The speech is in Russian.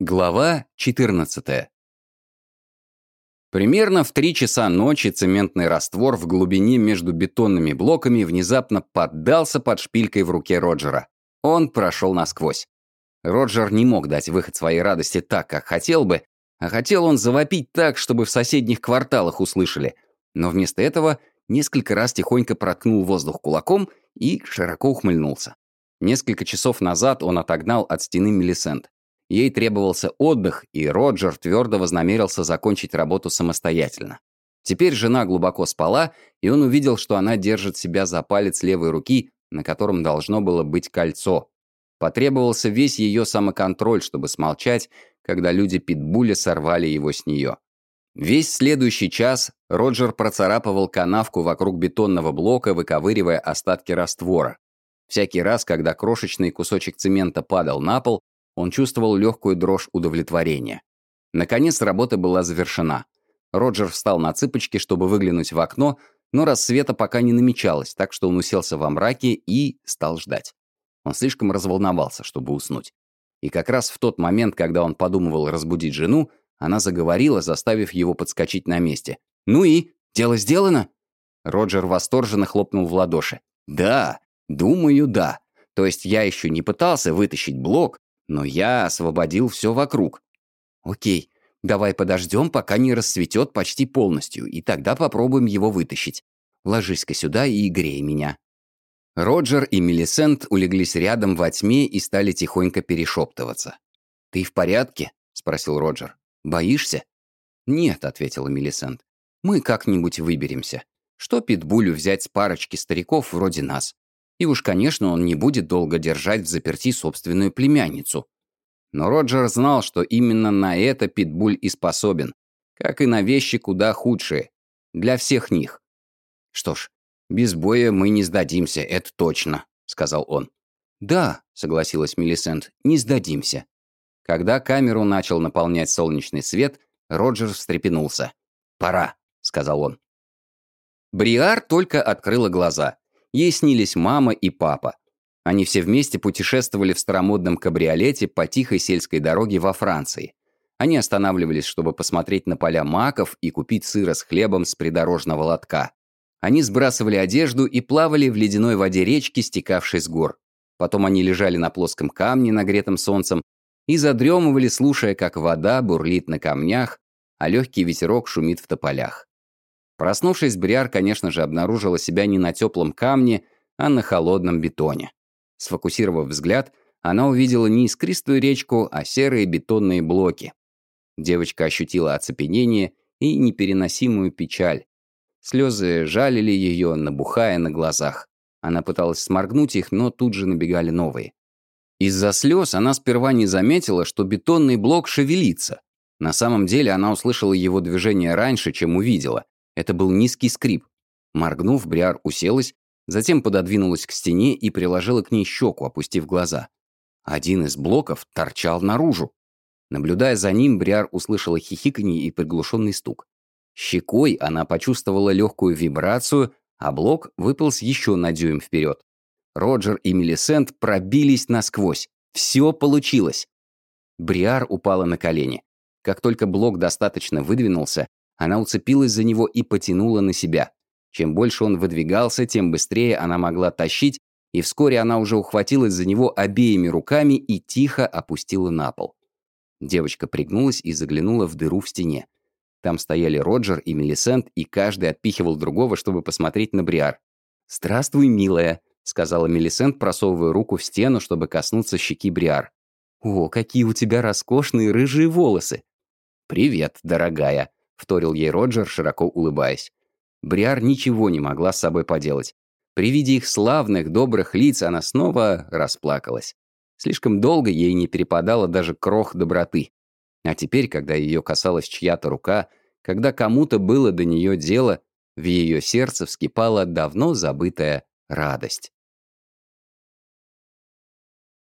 Глава 14. Примерно в три часа ночи цементный раствор в глубине между бетонными блоками внезапно поддался под шпилькой в руке Роджера. Он прошел насквозь. Роджер не мог дать выход своей радости так, как хотел бы, а хотел он завопить так, чтобы в соседних кварталах услышали. Но вместо этого несколько раз тихонько проткнул воздух кулаком и широко ухмыльнулся. Несколько часов назад он отогнал от стены Мелисент. Ей требовался отдых, и Роджер твердо вознамерился закончить работу самостоятельно. Теперь жена глубоко спала, и он увидел, что она держит себя за палец левой руки, на котором должно было быть кольцо. Потребовался весь ее самоконтроль, чтобы смолчать, когда люди Питбуля сорвали его с нее. Весь следующий час Роджер процарапывал канавку вокруг бетонного блока, выковыривая остатки раствора. Всякий раз, когда крошечный кусочек цемента падал на пол, он чувствовал легкую дрожь удовлетворения. Наконец работа была завершена. Роджер встал на цыпочки, чтобы выглянуть в окно, но рассвета пока не намечалось, так что он уселся во мраке и стал ждать. Он слишком разволновался, чтобы уснуть. И как раз в тот момент, когда он подумывал разбудить жену, она заговорила, заставив его подскочить на месте. «Ну и? Дело сделано?» Роджер восторженно хлопнул в ладоши. «Да, думаю, да. То есть я еще не пытался вытащить блок, но я освободил все вокруг. Окей, давай подождем, пока не расцветет почти полностью, и тогда попробуем его вытащить. Ложись-ка сюда и грей меня». Роджер и Мелисент улеглись рядом во тьме и стали тихонько перешептываться. «Ты в порядке?» — спросил Роджер. «Боишься?» «Нет», — ответила Мелисент. «Мы как-нибудь выберемся. Что Питбулю взять с парочки стариков вроде нас? И уж, конечно, он не будет долго держать в заперти собственную племянницу. Но Роджер знал, что именно на это Питбуль и способен, как и на вещи куда худшие. Для всех них. «Что ж, без боя мы не сдадимся, это точно», — сказал он. «Да», — согласилась Мелисент, — «не сдадимся». Когда камеру начал наполнять солнечный свет, Роджер встрепенулся. «Пора», — сказал он. Бриар только открыла глаза. Ей снились мама и папа. Они все вместе путешествовали в старомодном кабриолете по тихой сельской дороге во Франции. Они останавливались, чтобы посмотреть на поля маков и купить сыра с хлебом с придорожного лотка. Они сбрасывали одежду и плавали в ледяной воде речки, стекавшей с гор. Потом они лежали на плоском камне, нагретом солнцем, и задремывали, слушая, как вода бурлит на камнях, а легкий ветерок шумит в тополях. Проснувшись, Бриар, конечно же, обнаружила себя не на теплом камне, а на холодном бетоне. Сфокусировав взгляд, она увидела не искристую речку, а серые бетонные блоки. Девочка ощутила оцепенение и непереносимую печаль. Слезы жалили ее, набухая на глазах. Она пыталась сморгнуть их, но тут же набегали новые. Из-за слез она сперва не заметила, что бетонный блок шевелится. На самом деле она услышала его движение раньше, чем увидела, это был низкий скрип. Моргнув, Бриар уселась, затем пододвинулась к стене и приложила к ней щеку, опустив глаза. Один из блоков торчал наружу. Наблюдая за ним, Бриар услышала хихиканье и приглушенный стук. Щекой она почувствовала легкую вибрацию, а блок выполз еще на дюйм вперед. Роджер и Мелисент пробились насквозь. Все получилось. Бриар упала на колени. Как только блок достаточно выдвинулся, она уцепилась за него и потянула на себя. Чем больше он выдвигался, тем быстрее она могла тащить, и вскоре она уже ухватилась за него обеими руками и тихо опустила на пол. Девочка пригнулась и заглянула в дыру в стене. Там стояли Роджер и Мелисент, и каждый отпихивал другого, чтобы посмотреть на Бриар. «Здравствуй, милая», — сказала Мелисент, просовывая руку в стену, чтобы коснуться щеки Бриар. «О, какие у тебя роскошные рыжие волосы!» «Привет, дорогая», вторил ей Роджер, широко улыбаясь. Бриар ничего не могла с собой поделать. При виде их славных, добрых лиц она снова расплакалась. Слишком долго ей не перепадало даже крох доброты. А теперь, когда ее касалась чья-то рука, когда кому-то было до нее дело, в ее сердце вскипала давно забытая радость.